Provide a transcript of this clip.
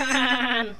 Jackson.